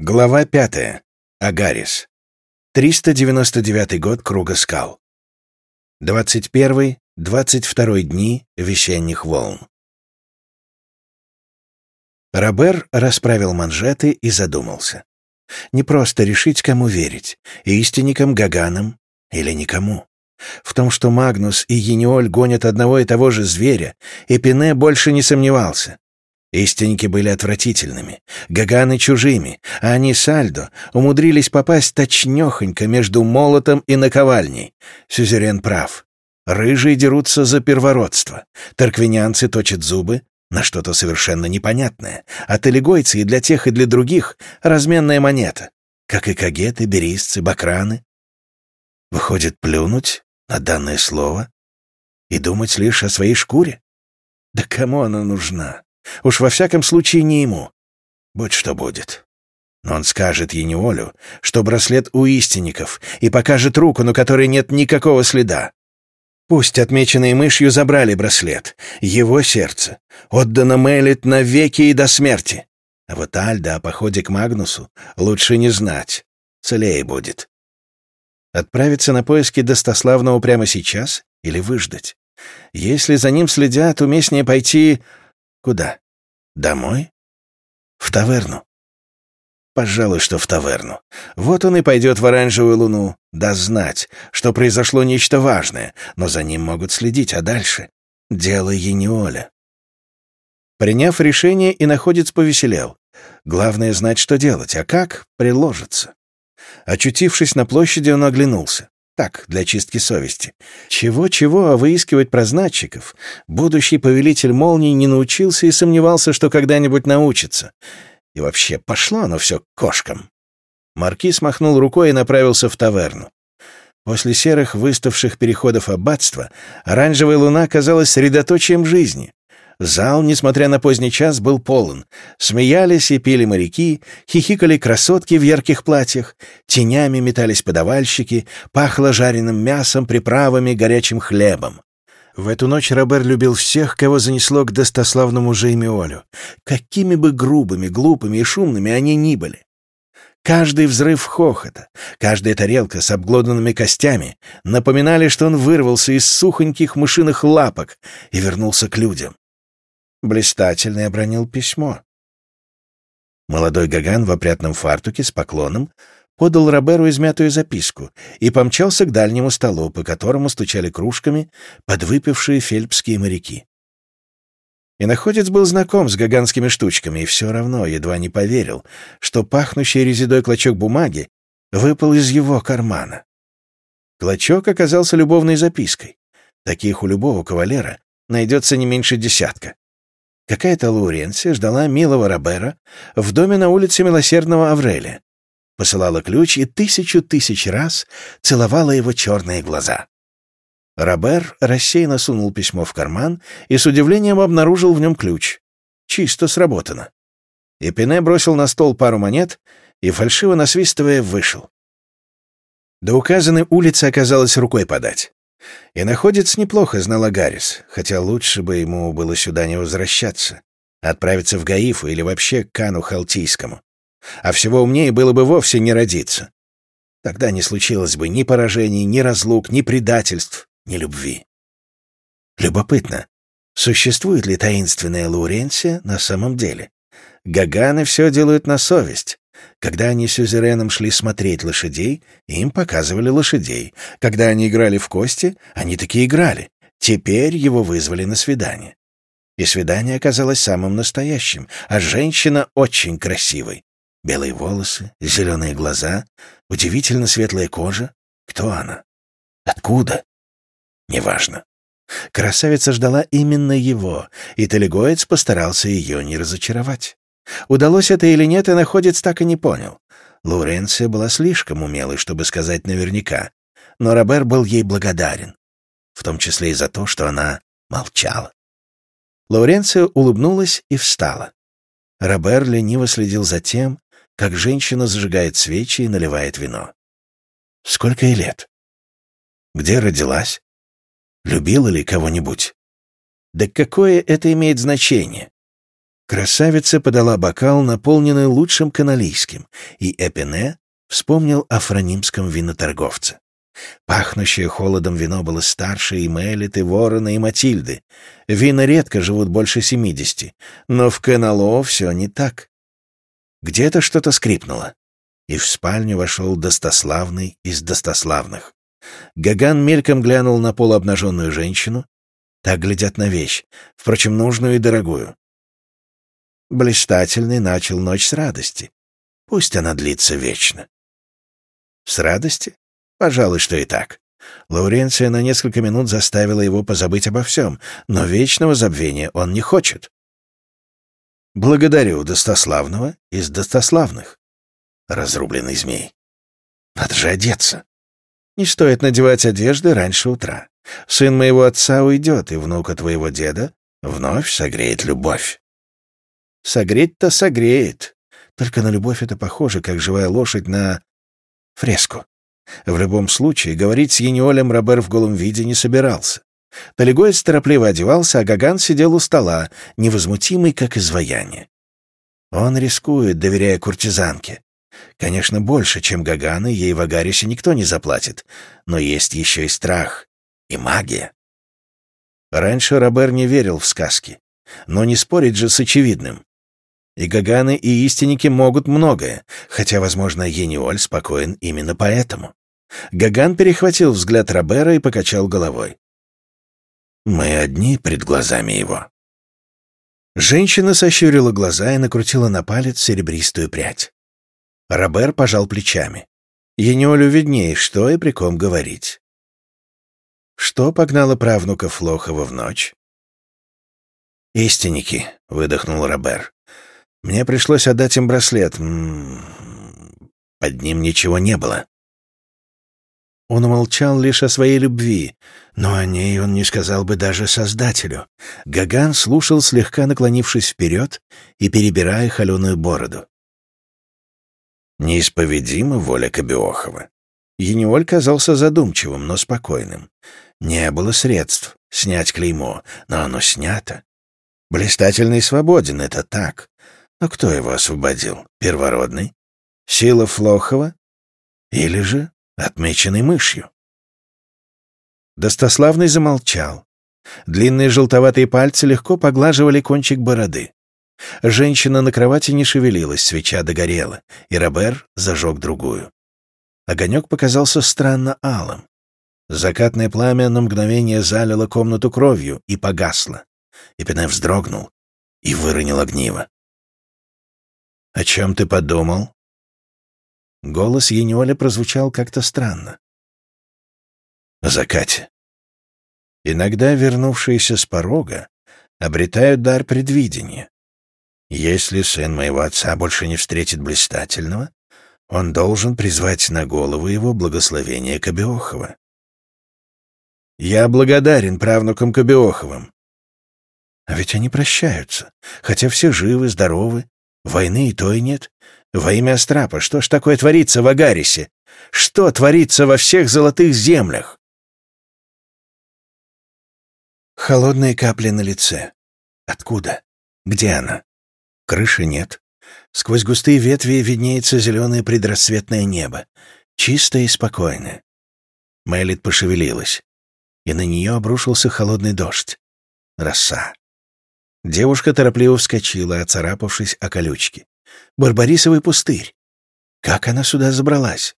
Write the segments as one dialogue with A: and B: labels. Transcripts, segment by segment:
A: Глава пятая. Агарис. 399 год Круга скал. 21-22 дни весенних волн. Робер расправил манжеты и задумался. Не просто решить, кому верить, истинникам, Гаганам или никому. В том, что Магнус и Ениоль гонят одного и того же зверя, Эпине больше не сомневался. Истинники были отвратительными, Гаганы чужими, а они с Альдо умудрились попасть точнёхонько между молотом и наковальней. Сюзерен прав. Рыжие дерутся за первородство. Тарквинянцы точат зубы на что-то совершенно непонятное. А талигойцы и для тех, и для других — разменная монета. Как и кагеты, берисцы, бакраны. Выходит, плюнуть на данное слово и думать лишь о своей шкуре? Да кому она нужна? Уж во всяком случае не ему. Будь что будет. Но он скажет Ениолю, что браслет у истинников, и покажет руку, на которой нет никакого следа. Пусть отмеченные мышью забрали браслет, его сердце, отдано Мелит навеки и до смерти. А вот Альда о походе к Магнусу лучше не знать, целее будет. Отправиться на поиски Достославного прямо сейчас или выждать? Если за ним следят, уместнее пойти Куда? Домой? В таверну? Пожалуй, что в таверну. Вот он и пойдет в оранжевую луну, да знать, что произошло нечто важное, но за ним могут следить, а дальше — дело Ениоля. Приняв решение, и находец повеселел. Главное — знать, что делать, а как — приложится. Очутившись на площади, он оглянулся. Так, для чистки совести. Чего-чего, а выискивать прознатчиков. Будущий повелитель молний не научился и сомневался, что когда-нибудь научится. И вообще, пошло оно все кошкам. Маркиз махнул рукой и направился в таверну. После серых выставших переходов аббатства оранжевая луна казалась средоточием жизни. Зал, несмотря на поздний час, был полон. Смеялись и пили моряки, хихикали красотки в ярких платьях, тенями метались подавальщики, пахло жареным мясом, приправами, горячим хлебом. В эту ночь Робер любил всех, кого занесло к достославному Жеймиолю, какими бы грубыми, глупыми и шумными они ни были. Каждый взрыв хохота, каждая тарелка с обглоданными костями напоминали, что он вырвался из сухоньких мышиных лапок и вернулся к людям блистательно обронил письмо. Молодой Гаган в опрятном фартуке с поклоном подал Роберу измятую записку и помчался к дальнему столу, по которому стучали кружками подвыпившие фельпские моряки. И находец был знаком с гаганскими штучками и все равно едва не поверил, что пахнущий резидой клочок бумаги выпал из его кармана. Клочок оказался любовной запиской. Таких у любого кавалера найдется не меньше десятка. Какая-то Лауренция ждала милого Робера в доме на улице Милосердного Авреля. Посылала ключ и тысячу тысяч раз целовала его черные глаза. Робер рассеянно сунул письмо в карман и с удивлением обнаружил в нем ключ. Чисто сработано. Эпине бросил на стол пару монет и, фальшиво насвистывая, вышел. До указанной улицы оказалось рукой подать. И находец неплохо знал Гаррис, хотя лучше бы ему было сюда не возвращаться, отправиться в Гаифу или вообще к Кану Халтийскому. А всего умнее было бы вовсе не родиться. Тогда не случилось бы ни поражений, ни разлук, ни предательств, ни любви. Любопытно, существует ли таинственная Лауренция на самом деле? Гаганы все делают на совесть, когда они с Сюзереном шли смотреть лошадей, им показывали лошадей. Когда они играли в кости, они таки играли. Теперь его вызвали на свидание. И свидание оказалось самым настоящим, а женщина очень красивой. Белые волосы, зеленые глаза, удивительно светлая кожа. Кто она? Откуда? Неважно. Красавица ждала именно его, и Талигоец постарался ее не разочаровать. Удалось это или нет, и находец так и не понял. Лауренция была слишком умелой, чтобы сказать наверняка, но Робер был ей благодарен, в том числе и за то, что она молчала. Лауренция улыбнулась и встала. Робер лениво следил за тем, как женщина зажигает свечи и наливает вино. Сколько ей лет? Где родилась? Любила ли кого-нибудь? Да какое это имеет значение? Красавица подала бокал, наполненный лучшим каналийским, и Эпине вспомнил о франимском виноторговце. Пахнущее холодом вино было старше и Мелит, и Ворона, и Матильды. Вина редко живут больше семидесяти, но в Кенало все не так. Где-то что-то скрипнуло, и в спальню вошел достославный из достославных. Гаган мельком глянул на полуобнаженную женщину. Так глядят на вещь, впрочем, нужную и дорогую. Блистательный начал ночь с радости. Пусть она длится вечно. С радости? Пожалуй, что и так. Лауренция на несколько минут заставила его позабыть обо всем, но вечного забвения он не хочет. Благодарю достославного из достославных. Разрубленный змей. Надо же одеться. Не стоит надевать одежды раньше утра. Сын моего отца уйдет, и внука твоего деда вновь согреет любовь. Согреть-то согреет. Только на любовь это похоже, как живая лошадь на фреску. В любом случае, говорить с Ениолем Робер в голом виде не собирался. Талигоец торопливо одевался, а Гаган сидел у стола, невозмутимый, как изваяние. Он рискует, доверяя куртизанке. Конечно, больше, чем Гаган, и ей в Агарисе никто не заплатит, но есть еще и страх, и магия. Раньше Робер не верил в сказки, но не спорить же с очевидным. И Гаганы, и истинники могут многое, хотя, возможно, Ениоль спокоен именно поэтому. Гаган перехватил взгляд Робера и покачал головой. «Мы одни пред глазами его». Женщина сощурила глаза и накрутила на палец серебристую прядь. Робер пожал плечами. Ениолю виднее, что и при ком говорить. Что погнало правнука Флохова в ночь? «Истинники», — выдохнул Робер. «Мне пришлось отдать им браслет. Под ним ничего не было». Он умолчал лишь о своей любви, но о ней он не сказал бы даже Создателю. Гаган слушал, слегка наклонившись вперед и перебирая холеную бороду. Неисповедима воля Кобиохова. Ениоль казался задумчивым, но спокойным. Не было средств снять клеймо, но оно снято. Блистательный свободен, это так. Но кто его освободил? Первородный? Сила Флохова? Или же отмеченный мышью. Достославный замолчал. Длинные желтоватые пальцы легко поглаживали кончик бороды. Женщина на кровати не шевелилась, свеча догорела, и Робер зажег другую. Огонек показался странно алым. Закатное пламя на мгновение залило комнату кровью и погасло. Эпине вздрогнул и выронил огниво. «О чем ты подумал?» Голос Ениоля прозвучал как-то странно. О закате. Иногда вернувшиеся с порога обретают дар предвидения. Если сын моего отца больше не встретит блистательного, он должен призвать на голову его благословение Кобеохова. Я благодарен правнукам Кобеоховым. А ведь они прощаются, хотя все живы, здоровы, войны и той нет, во имя Астрапа, что ж такое творится в Агарисе? Что творится во всех золотых землях? Холодные капли на лице. Откуда? Где она? Крыши нет. Сквозь густые ветви виднеется зеленое предрассветное небо, чистое и спокойное. Мелит пошевелилась, и на нее обрушился холодный дождь. Роса. Девушка торопливо вскочила, оцарапавшись о колючки. Барбарисовый пустырь. Как она сюда забралась?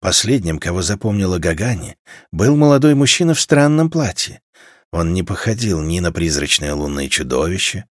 A: Последним, кого запомнила Гагани, был молодой мужчина в странном платье. Он не походил ни на призрачное лунное чудовище,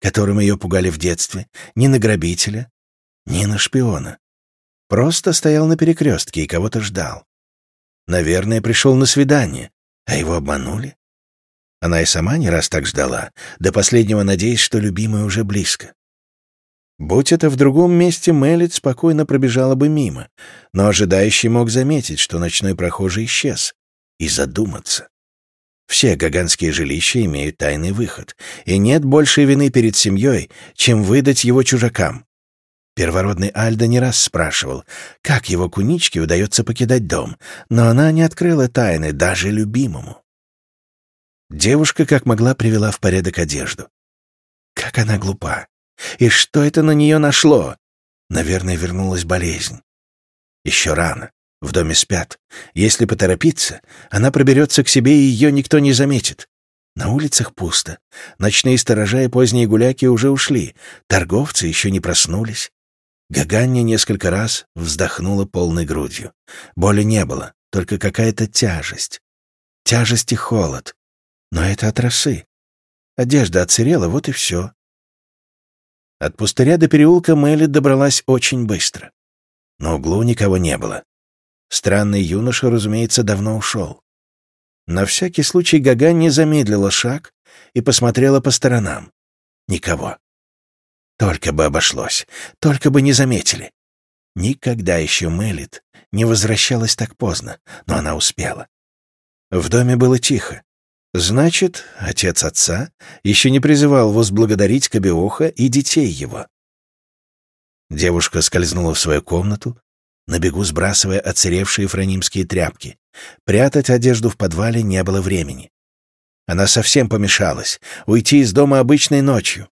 A: которым ее пугали в детстве, ни на грабителя, ни на шпиона. Просто стоял на перекрестке и кого-то ждал. Наверное, пришел на свидание, а его обманули. Она и сама не раз так ждала, до последнего надеясь, что любимый уже близко. Будь это в другом месте, Мелит спокойно пробежала бы мимо, но ожидающий мог заметить, что ночной прохожий исчез, и задуматься. Все гаганские жилища имеют тайный выход, и нет большей вины перед семьей, чем выдать его чужакам. Первородный Альда не раз спрашивал, как его куничке удается покидать дом, но она не открыла тайны даже любимому. Девушка как могла привела в порядок одежду. Как она глупа. И что это на нее нашло? Наверное, вернулась болезнь. Еще рано. В доме спят. Если поторопиться, она проберется к себе, и ее никто не заметит. На улицах пусто. Ночные сторожа и поздние гуляки уже ушли. Торговцы еще не проснулись. Гаганья несколько раз вздохнула полной грудью. Боли не было, только какая-то тяжесть. Тяжесть и холод. Но это от росы. Одежда отсырела, вот и все. От пустыря до переулка Мэлли добралась очень быстро. На углу никого не было. Странный юноша, разумеется, давно ушел. На всякий случай Гага не замедлила шаг и посмотрела по сторонам. Никого. Только бы обошлось, только бы не заметили. Никогда еще Мелит не возвращалась так поздно, но она успела. В доме было тихо. Значит, отец отца еще не призывал возблагодарить Кобеоха и детей его. Девушка скользнула в свою комнату, на бегу сбрасывая оцаревшие франимские тряпки. Прятать одежду в подвале не было времени. Она совсем помешалась. Уйти из дома обычной ночью.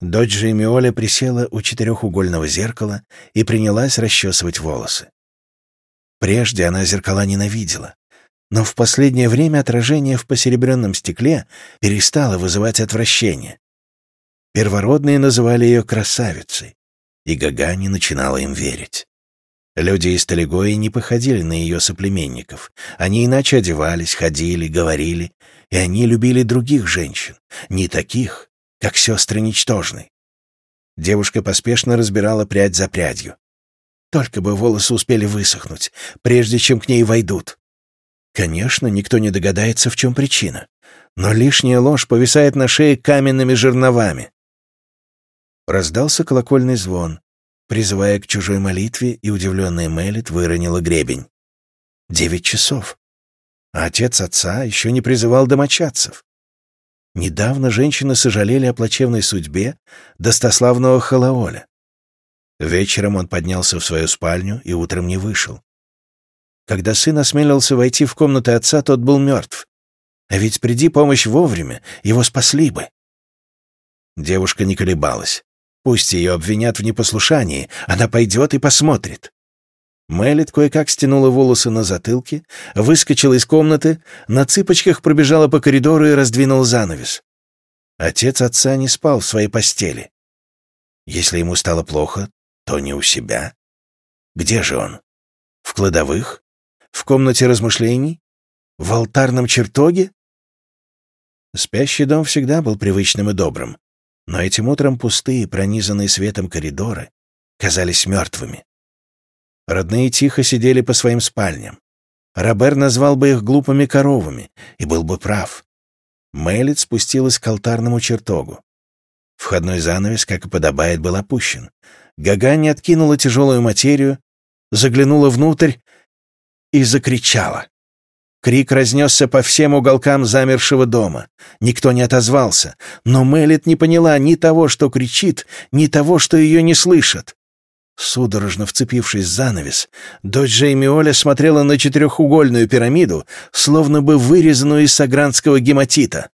A: Дочь же Эмиоля присела у четырехугольного зеркала и принялась расчесывать волосы. Прежде она зеркала ненавидела, но в последнее время отражение в посеребренном стекле перестало вызывать отвращение. Первородные называли ее красавицей, и Гагани начинала им верить. Люди из Талигои не походили на ее соплеменников. Они иначе одевались, ходили, говорили, и они любили других женщин, не таких, как сестры ничтожной. Девушка поспешно разбирала прядь за прядью. Только бы волосы успели высохнуть, прежде чем к ней войдут. Конечно, никто не догадается, в чем причина, но лишняя ложь повисает на шее каменными жерновами. Раздался колокольный звон, призывая к чужой молитве, и удивленная Мелит выронила гребень. Девять часов. А отец отца еще не призывал домочадцев. Недавно женщины сожалели о плачевной судьбе достославного Халаоля. Вечером он поднялся в свою спальню и утром не вышел. Когда сын осмелился войти в комнату отца, тот был мертв. А ведь приди помощь вовремя, его спасли бы. Девушка не колебалась. Пусть ее обвинят в непослушании, она пойдет и посмотрит. Мэлит кое-как стянула волосы на затылке, выскочила из комнаты, на цыпочках пробежала по коридору и раздвинул занавес. Отец отца не спал в своей постели. Если ему стало плохо, то не у себя. Где же он? В кладовых? В комнате размышлений? В алтарном чертоге? Спящий дом всегда был привычным и добрым. Но этим утром пустые, пронизанные светом коридоры казались мертвыми. Родные тихо сидели по своим спальням. Робер назвал бы их глупыми коровами, и был бы прав. Мэлит спустилась к алтарному чертогу. Входной занавес, как и подобает, был опущен. Гагани откинула тяжелую материю, заглянула внутрь и закричала. Крик разнесся по всем уголкам замершего дома. Никто не отозвался, но Мелит не поняла ни того, что кричит, ни того, что ее не слышат. Судорожно вцепившись в занавес, дочь Джеймиоля смотрела на четырехугольную пирамиду, словно бы вырезанную из сагранского гематита.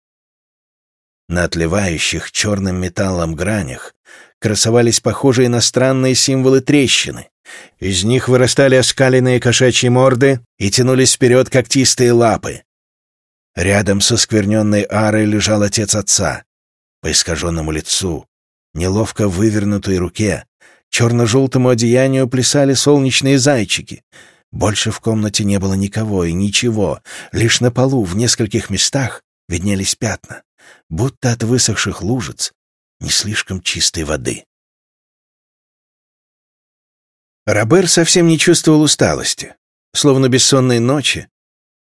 A: На отливающих черным металлом гранях красовались похожие на странные символы трещины. Из них вырастали оскаленные кошачьи морды и тянулись вперед когтистые лапы. Рядом со скверненной арой лежал отец отца. По искаженному лицу, неловко вывернутой руке, черно-желтому одеянию плясали солнечные зайчики. Больше в комнате не было никого и ничего, лишь на полу в нескольких местах виднелись пятна, будто от высохших лужиц не слишком чистой воды. Робер совсем не чувствовал усталости, словно бессонной ночи,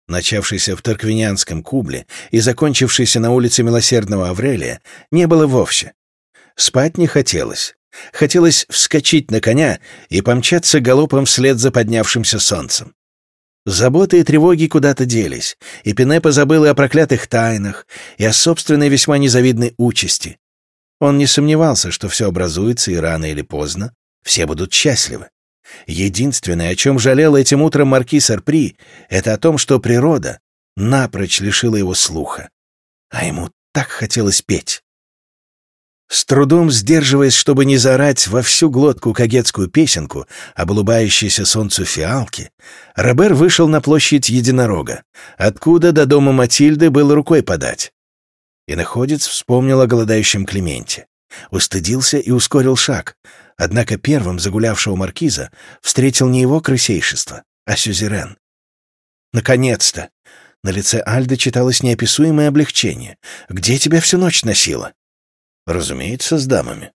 A: начавшейся в Тарквинянском кубле и закончившейся на улице Милосердного Аврелия, не было вовсе. Спать не хотелось. Хотелось вскочить на коня и помчаться галопом вслед за поднявшимся солнцем. Заботы и тревоги куда-то делись, и Пинепа забыл и о проклятых тайнах, и о собственной весьма незавидной участи. Он не сомневался, что все образуется, и рано или поздно все будут счастливы. Единственное, о чем жалел этим утром маркиз Арпри, это о том, что природа напрочь лишила его слуха. А ему так хотелось петь. С трудом сдерживаясь, чтобы не заорать во всю глотку кагетскую песенку об улыбающейся солнцу фиалке, Робер вышел на площадь Единорога, откуда до дома Матильды было рукой подать. И находец вспомнил о голодающем Клименте. Устыдился и ускорил шаг, однако первым загулявшего маркиза встретил не его крысейшество, а сюзерен. Наконец-то! На лице Альды читалось неописуемое облегчение. «Где тебя всю ночь носило?» Разумеется, с дамами.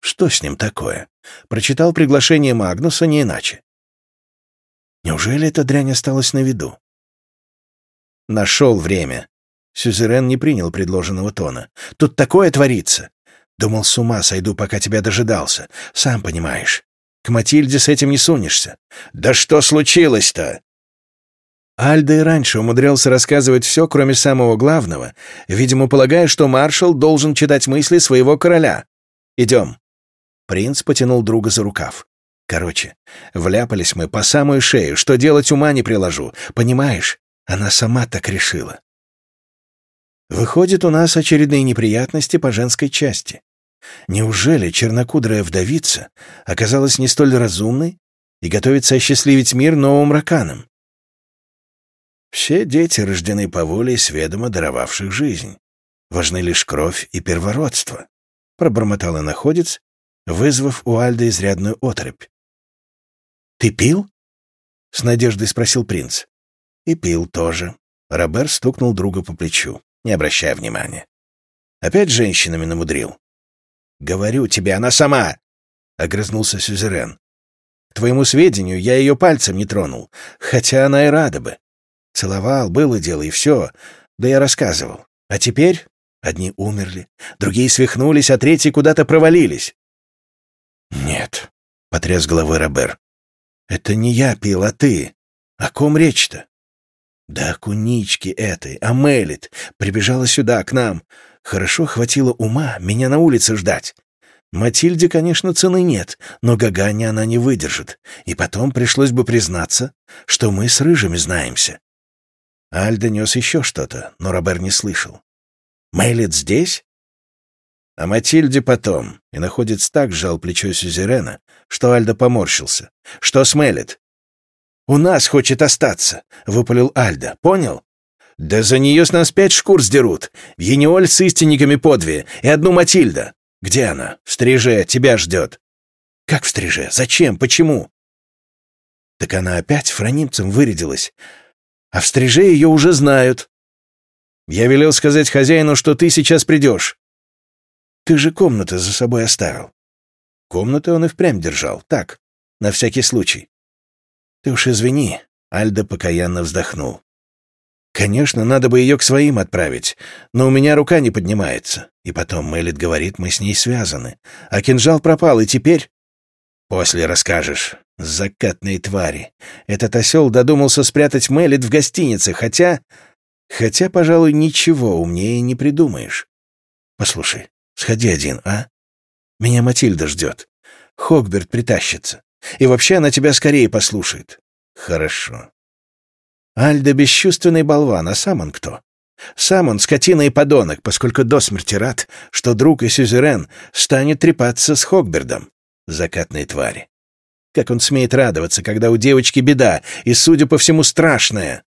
A: Что с ним такое? Прочитал приглашение Магнуса не иначе. Неужели эта дрянь осталась на виду? Нашел время. Сюзерен не принял предложенного тона. Тут такое творится. Думал, с ума сойду, пока тебя дожидался. Сам понимаешь. К Матильде с этим не сунешься. Да что случилось-то? Альда и раньше умудрялся рассказывать все, кроме самого главного, видимо, полагая, что маршал должен читать мысли своего короля. «Идем». Принц потянул друга за рукав. «Короче, вляпались мы по самую шею, что делать ума не приложу. Понимаешь, она сама так решила». Выходит, у нас очередные неприятности по женской части. Неужели чернокудрая вдовица оказалась не столь разумной и готовится осчастливить мир новым раканом? Все дети рождены по воле сведомо даровавших жизнь. Важны лишь кровь и первородство», — пробормотал и находец, вызвав у Альды изрядную отрыбь. «Ты пил?» — с надеждой спросил принц. «И пил тоже». Робер стукнул друга по плечу, не обращая внимания. «Опять женщинами намудрил?» «Говорю тебе, она сама!» — огрызнулся Сюзерен. «К твоему сведению, я ее пальцем не тронул, хотя она и рада бы. Целовал, было дело, и все. Да я рассказывал. А теперь одни умерли, другие свихнулись, а третьи куда-то провалились. «Нет», — потряс головой Робер. «Это не я пил, а ты. О ком речь-то?» «Да кунички этой, а Мелит, прибежала сюда, к нам. Хорошо хватило ума меня на улице ждать. Матильде, конечно, цены нет, но Гагане она не выдержит, и потом пришлось бы признаться, что мы с Рыжими знаемся. Альда нес еще что-то, но Робер не слышал. «Мейлит здесь?» А Матильде потом, и находится так сжал плечо Сюзерена, что Альда поморщился. «Что с Мелит?» «У нас хочет остаться», — выпалил Альда. «Понял?» «Да за нее с нас пять шкур сдерут. Ениоль с истинниками подве и одну Матильда. Где она? В стриже, тебя ждет». «Как в стриже? Зачем? Почему?» Так она опять франимцем вырядилась а в стриже ее уже знают. Я велел сказать хозяину, что ты сейчас придешь. Ты же комнаты за собой оставил. Комнаты он и впрямь держал, так, на всякий случай. Ты уж извини, Альда покаянно вздохнул. Конечно, надо бы ее к своим отправить, но у меня рука не поднимается. И потом Мелит говорит, мы с ней связаны. А кинжал пропал, и теперь... После расскажешь. Закатные твари. Этот осел додумался спрятать Мелит в гостинице, хотя... Хотя, пожалуй, ничего умнее не придумаешь. Послушай, сходи один, а? Меня Матильда ждет. Хогберт притащится. И вообще она тебя скорее послушает. Хорошо. Альда — бесчувственный болван, а сам он кто? Сам он скотина и подонок, поскольку до смерти рад, что друг и сюзерен станет трепаться с Хогбердом. Закатные твари. Как он смеет радоваться, когда у девочки беда, и, судя по всему, страшная.